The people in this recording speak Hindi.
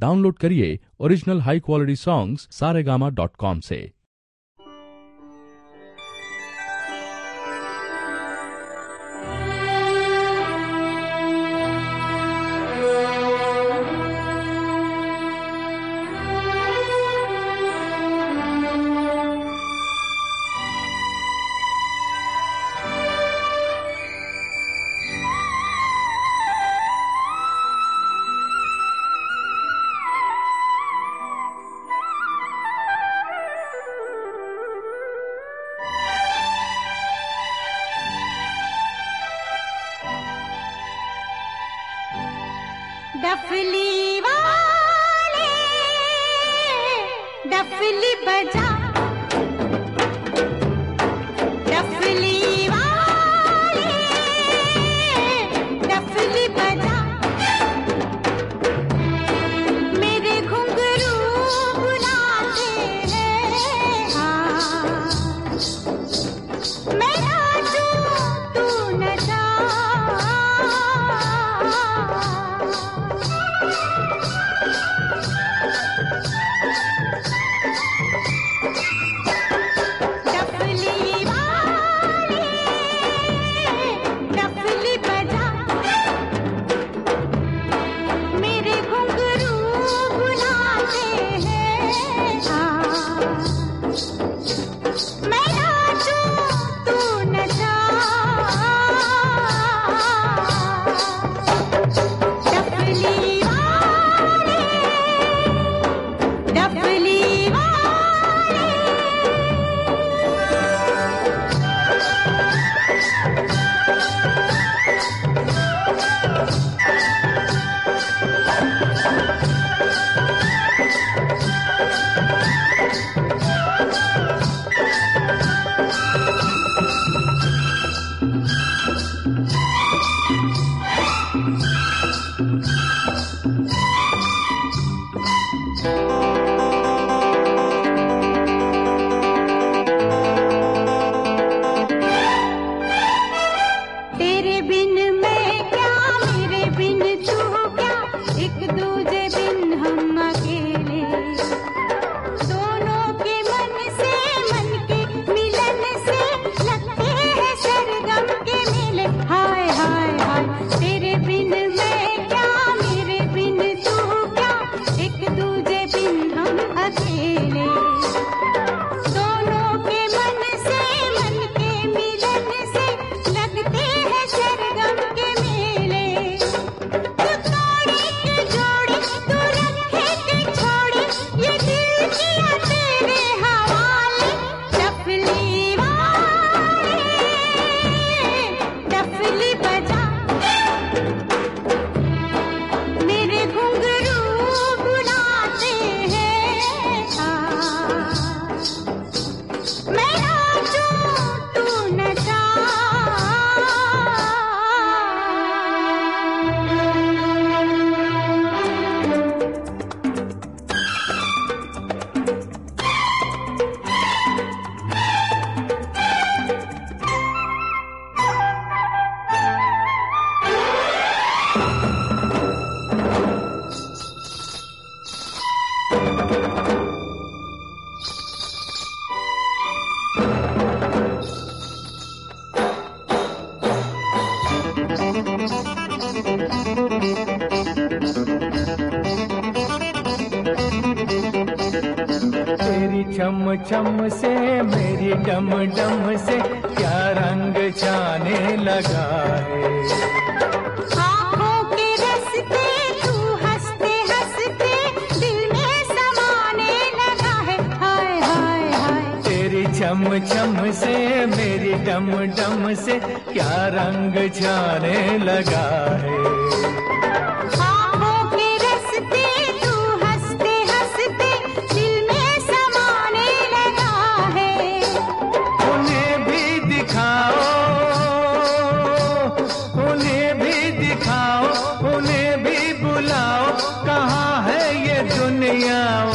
ડાઉનલોડ करिए ओरिजिनल हाई क्वालिटी सॉन्ग्स सारेगामा.com से डफली वाले डफली बजा। डफली छोटू न तेरी चम चम से मेरी डम डम से क्या रंग जाने लगा है? चम चम से मेरी डम डम से क्या रंग जाने लगा है? 哎呀！